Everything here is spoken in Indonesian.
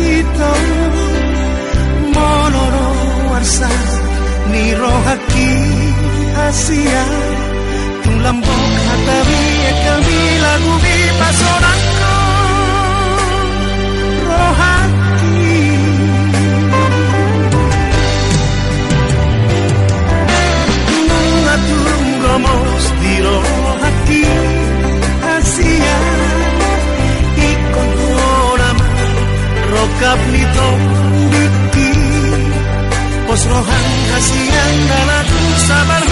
hitam Monoro warsa Asia. Tulambok hatawi Ekami lagu bi pasonanku Sedap nitong dikti Pos rohan kasihan dan aku sabar